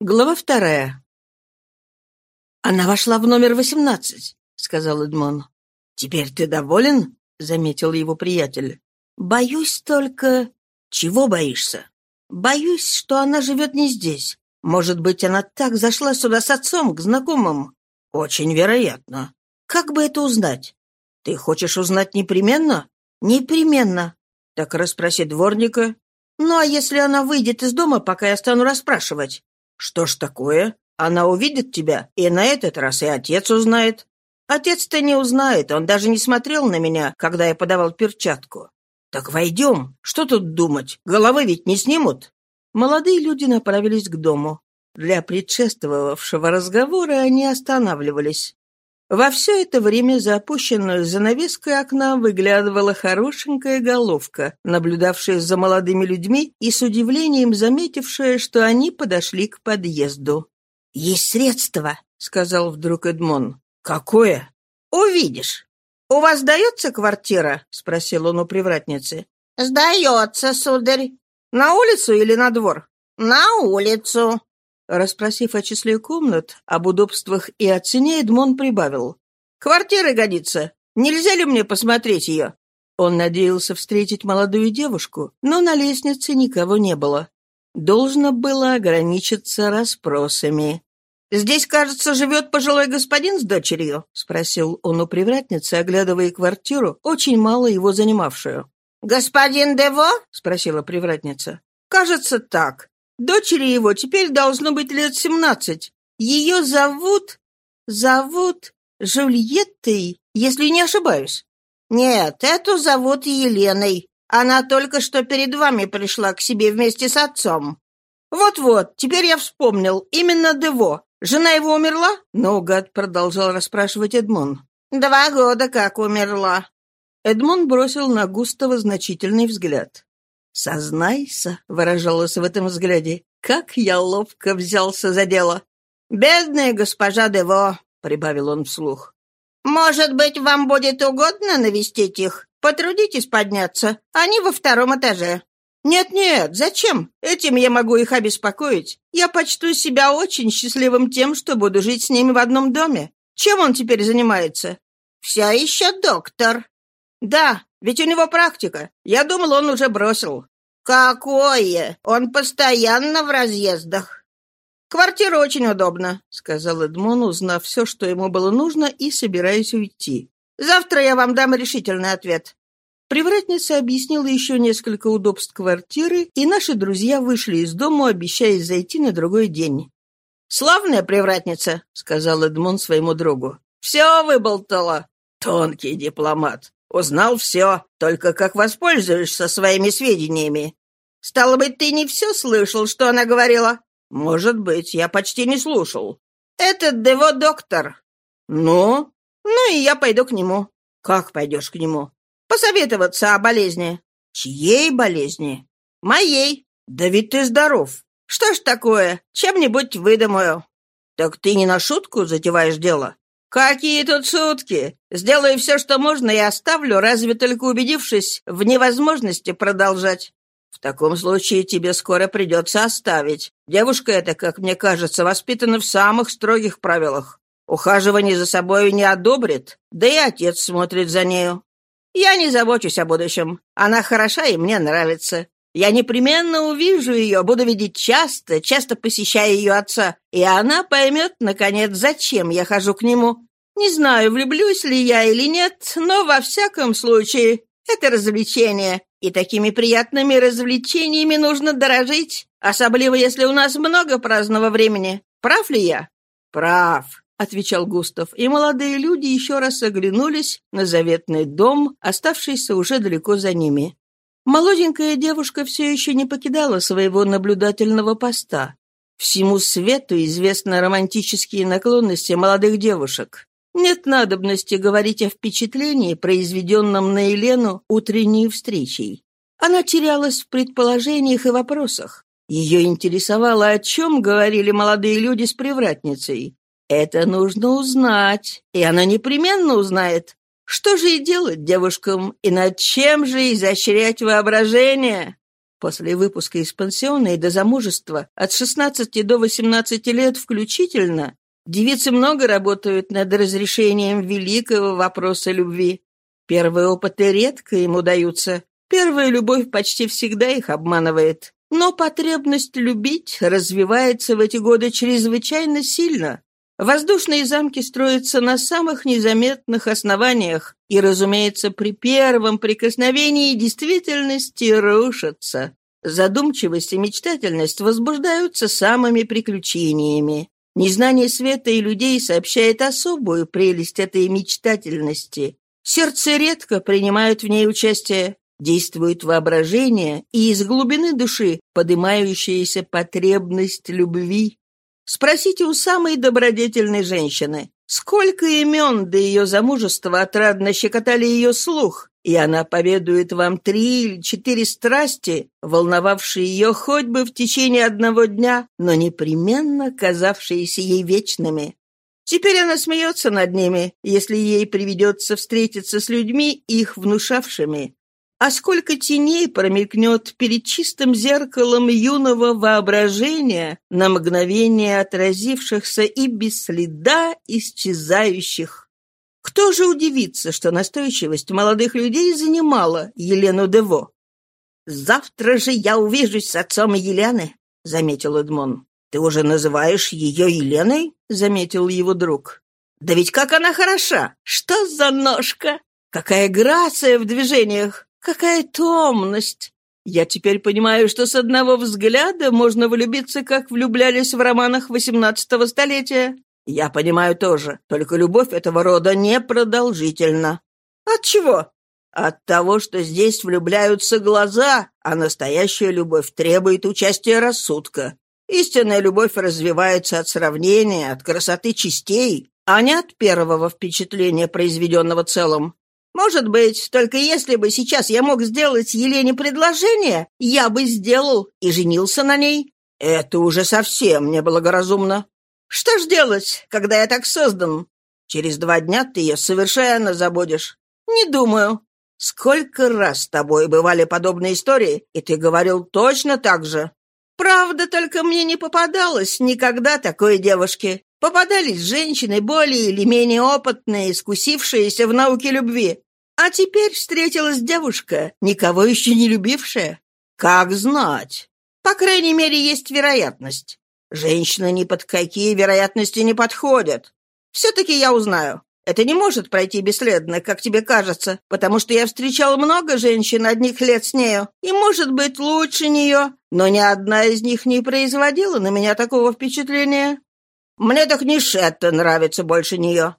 Глава вторая. «Она вошла в номер восемнадцать», — сказал Эдмон. «Теперь ты доволен?» — заметил его приятель. «Боюсь только...» «Чего боишься?» «Боюсь, что она живет не здесь. Может быть, она так зашла сюда с отцом, к знакомым?» «Очень вероятно. Как бы это узнать?» «Ты хочешь узнать непременно?» «Непременно». «Так расспроси дворника». «Ну, а если она выйдет из дома, пока я стану расспрашивать?» «Что ж такое? Она увидит тебя, и на этот раз и отец узнает». «Отец-то не узнает, он даже не смотрел на меня, когда я подавал перчатку». «Так войдем. Что тут думать? Головы ведь не снимут». Молодые люди направились к дому. Для предшествовавшего разговора они останавливались. Во все это время за опущенную занавеской окна выглядывала хорошенькая головка, наблюдавшая за молодыми людьми и с удивлением заметившая, что они подошли к подъезду. «Есть средства», — сказал вдруг Эдмон. «Какое?» «Увидишь». «У вас дается квартира?» — спросил он у привратницы. «Сдается, сударь». «На улицу или на двор?» «На улицу». Расспросив о числе комнат, об удобствах и о цене, Эдмон прибавил. «Квартира годится. Нельзя ли мне посмотреть ее?» Он надеялся встретить молодую девушку, но на лестнице никого не было. Должно было ограничиться расспросами. «Здесь, кажется, живет пожилой господин с дочерью?» — спросил он у привратницы, оглядывая квартиру, очень мало его занимавшую. «Господин Дево?» — спросила привратница. «Кажется, так. Дочери его теперь должно быть лет семнадцать. Ее зовут... зовут Жульеттой, если не ошибаюсь. Нет, эту зовут Еленой. Она только что перед вами пришла к себе вместе с отцом. Вот-вот, теперь я вспомнил. Именно Дево. Жена его умерла? Наугад продолжал расспрашивать Эдмон. Два года как умерла. Эдмон бросил на Густава значительный взгляд. «Сознайся», — выражалось в этом взгляде, — «как я ловко взялся за дело». «Бедная госпожа Дево», — прибавил он вслух. «Может быть, вам будет угодно навестить их? Потрудитесь подняться. Они во втором этаже». «Нет-нет, зачем? Этим я могу их обеспокоить. Я почту себя очень счастливым тем, что буду жить с ними в одном доме. Чем он теперь занимается?» «Все еще доктор». «Да, ведь у него практика. Я думал, он уже бросил». «Какое? Он постоянно в разъездах». «Квартира очень удобна», — сказал Эдмон, узнав все, что ему было нужно, и собираясь уйти. «Завтра я вам дам решительный ответ». Привратница объяснила еще несколько удобств квартиры, и наши друзья вышли из дома, обещая зайти на другой день. «Славная привратница», — сказал Эдмон своему другу. «Все выболтала». «Тонкий дипломат. Узнал все, только как воспользуешься своими сведениями. Стало быть, ты не все слышал, что она говорила? Может быть, я почти не слушал. Это Дево доктор. Ну? Ну и я пойду к нему. Как пойдешь к нему? Посоветоваться о болезни. Чьей болезни? Моей. Да ведь ты здоров. Что ж такое? Чем-нибудь выдумаю. Так ты не на шутку затеваешь дело? «Какие тут шутки! Сделаю все, что можно, и оставлю, разве только убедившись в невозможности продолжать. В таком случае тебе скоро придется оставить. Девушка эта, как мне кажется, воспитана в самых строгих правилах. Ухаживание за собой не одобрит, да и отец смотрит за нею. Я не забочусь о будущем. Она хороша и мне нравится. Я непременно увижу ее, буду видеть часто, часто посещая ее отца, и она поймет, наконец, зачем я хожу к нему. Не знаю, влюблюсь ли я или нет, но во всяком случае это развлечение, и такими приятными развлечениями нужно дорожить, особливо если у нас много праздного времени. Прав ли я? Прав, отвечал Густав, и молодые люди еще раз оглянулись на заветный дом, оставшийся уже далеко за ними. Молоденькая девушка все еще не покидала своего наблюдательного поста. Всему свету известны романтические наклонности молодых девушек. Нет надобности говорить о впечатлении, произведенном на Елену утренней встречей. Она терялась в предположениях и вопросах. Ее интересовало, о чем говорили молодые люди с привратницей. Это нужно узнать, и она непременно узнает. Что же и делать девушкам, и над чем же изощрять воображение? После выпуска из пансиона и до замужества от 16 до 18 лет включительно девицы много работают над разрешением великого вопроса любви. Первые опыты редко им удаются. Первая любовь почти всегда их обманывает. Но потребность любить развивается в эти годы чрезвычайно сильно. Воздушные замки строятся на самых незаметных основаниях и, разумеется, при первом прикосновении действительности рушатся. Задумчивость и мечтательность возбуждаются самыми приключениями. Незнание света и людей сообщает особую прелесть этой мечтательности. Сердце редко принимают в ней участие. Действует воображение и из глубины души поднимающаяся потребность любви. Спросите у самой добродетельной женщины, сколько имен до ее замужества отрадно щекотали ее слух, и она поведает вам три или четыре страсти, волновавшие ее хоть бы в течение одного дня, но непременно казавшиеся ей вечными. Теперь она смеется над ними, если ей приведется встретиться с людьми, их внушавшими. А сколько теней промелькнет перед чистым зеркалом юного воображения, на мгновение отразившихся и без следа исчезающих. Кто же удивится, что настойчивость молодых людей занимала Елену Дево? «Завтра же я увижусь с отцом Елены», — заметил Эдмон. «Ты уже называешь ее Еленой?» — заметил его друг. «Да ведь как она хороша! Что за ножка! Какая грация в движениях! Какая томность! Я теперь понимаю, что с одного взгляда можно влюбиться, как влюблялись в романах XVIII столетия. Я понимаю тоже, только любовь этого рода непродолжительна. От чего? От того, что здесь влюбляются глаза, а настоящая любовь требует участия рассудка. Истинная любовь развивается от сравнения, от красоты частей, а не от первого впечатления, произведенного целым. Может быть, только если бы сейчас я мог сделать Елене предложение, я бы сделал и женился на ней. Это уже совсем неблагоразумно. Что ж делать, когда я так создан? Через два дня ты ее совершенно забудешь. Не думаю. Сколько раз с тобой бывали подобные истории, и ты говорил точно так же. Правда, только мне не попадалось никогда такой девушки. Попадались женщины более или менее опытные, искусившиеся в науке любви. А теперь встретилась девушка, никого еще не любившая. Как знать? По крайней мере, есть вероятность. Женщины ни под какие вероятности не подходят. Все-таки я узнаю. Это не может пройти бесследно, как тебе кажется, потому что я встречал много женщин одних лет с нею, и, может быть, лучше нее, но ни одна из них не производила на меня такого впечатления. Мне так Нишетта нравится больше нее.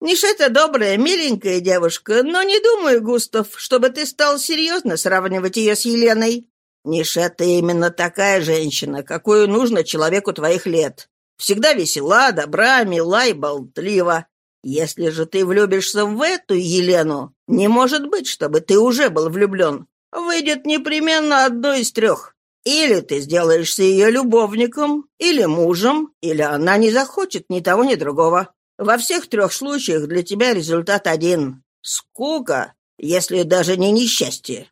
Нишета добрая, миленькая девушка, но не думаю, Густав, чтобы ты стал серьезно сравнивать ее с Еленой. Нишета именно такая женщина, какую нужно человеку твоих лет. Всегда весела, добра, мила и болтлива. Если же ты влюбишься в эту Елену, не может быть, чтобы ты уже был влюблен. Выйдет непременно одно из трех. Или ты сделаешься ее любовником, или мужем, или она не захочет ни того, ни другого. Во всех трех случаях для тебя результат один — скука, если даже не несчастье.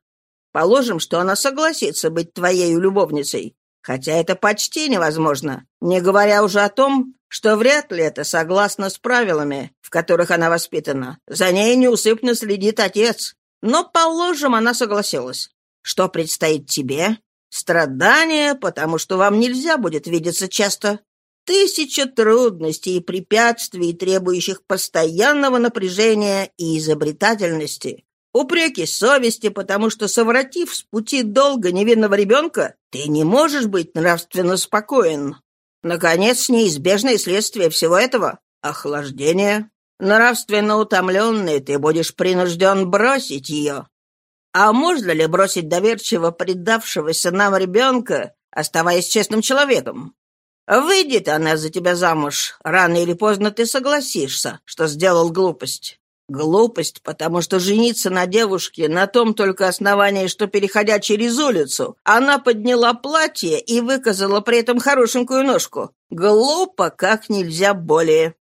Положим, что она согласится быть твоей любовницей, хотя это почти невозможно, не говоря уже о том, что вряд ли это согласно с правилами, в которых она воспитана. За ней неусыпно следит отец. Но, положим, она согласилась. Что предстоит тебе? Страдания, потому что вам нельзя будет видеться часто. Тысяча трудностей и препятствий, требующих постоянного напряжения и изобретательности. Упреки совести, потому что, совратив с пути долго невинного ребенка, ты не можешь быть нравственно спокоен. Наконец, неизбежное следствие всего этого — охлаждение. Нравственно утомленный, ты будешь принужден бросить ее. А можно ли бросить доверчиво предавшегося нам ребенка, оставаясь честным человеком? Выйдет она за тебя замуж, рано или поздно ты согласишься, что сделал глупость. Глупость, потому что жениться на девушке на том только основании, что, переходя через улицу, она подняла платье и выказала при этом хорошенькую ножку. Глупо как нельзя более.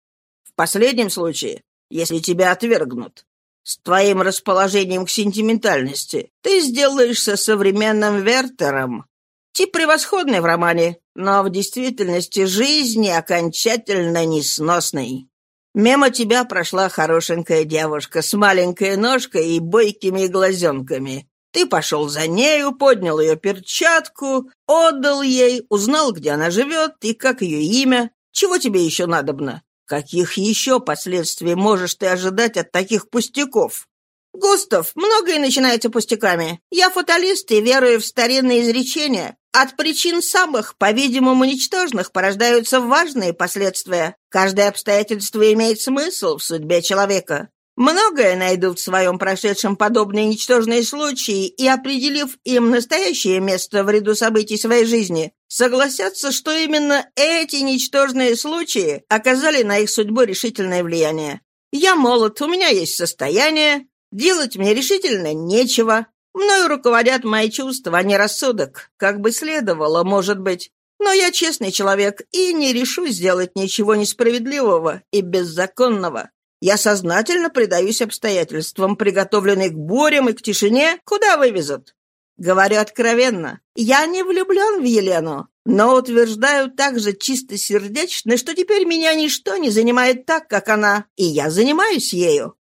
В последнем случае, если тебя отвергнут. С твоим расположением к сентиментальности ты сделаешься современным Вертером. Тип превосходный в романе, но в действительности жизни окончательно несносный. Мимо тебя прошла хорошенькая девушка с маленькой ножкой и бойкими глазенками. Ты пошел за нею, поднял ее перчатку, отдал ей, узнал, где она живет и как ее имя. Чего тебе еще надобно? Каких еще последствий можешь ты ожидать от таких пустяков? Густав, многое начинается пустяками. Я фаталист и верую в старинные изречения. От причин самых, по-видимому, ничтожных порождаются важные последствия. Каждое обстоятельство имеет смысл в судьбе человека. Многое найдут в своем прошедшем подобные ничтожные случаи и, определив им настоящее место в ряду событий своей жизни, согласятся, что именно эти ничтожные случаи оказали на их судьбу решительное влияние. Я молод, у меня есть состояние, делать мне решительно нечего, Мною руководят мои чувства, а не рассудок, как бы следовало, может быть. Но я честный человек и не решу сделать ничего несправедливого и беззаконного. Я сознательно предаюсь обстоятельствам, приготовленной к бурям и к тишине, куда вывезут. Говорю откровенно, я не влюблен в Елену, но утверждаю также чистосердечно, что теперь меня ничто не занимает так, как она, и я занимаюсь ею.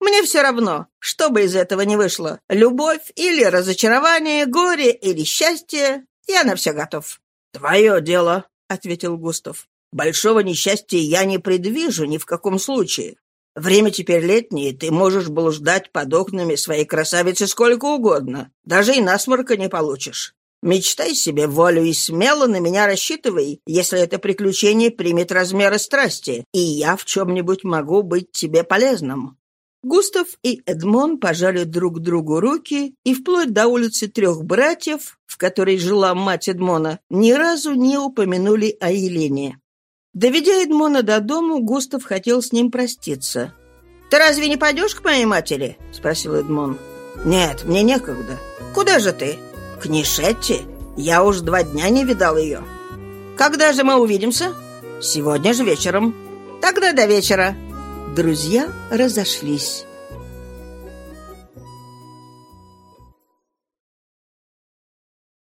Мне все равно, что бы из этого ни вышло. Любовь или разочарование, горе или счастье. Я на все готов». «Твое дело», — ответил Густав. «Большого несчастья я не предвижу ни в каком случае. Время теперь летнее, ты можешь блуждать под окнами своей красавицы сколько угодно. Даже и насморка не получишь. Мечтай себе волю и смело на меня рассчитывай, если это приключение примет размеры страсти, и я в чем-нибудь могу быть тебе полезным. Густав и Эдмон пожали друг другу руки и вплоть до улицы трех братьев, в которой жила мать Эдмона, ни разу не упомянули о Елене. Доведя Эдмона до дому, Густав хотел с ним проститься. «Ты разве не пойдешь к моей матери?» — спросил Эдмон. «Нет, мне некогда. Куда же ты?» «К Нишетте. Я уж два дня не видал ее». «Когда же мы увидимся?» «Сегодня же вечером». «Тогда до вечера». Друзья разошлись.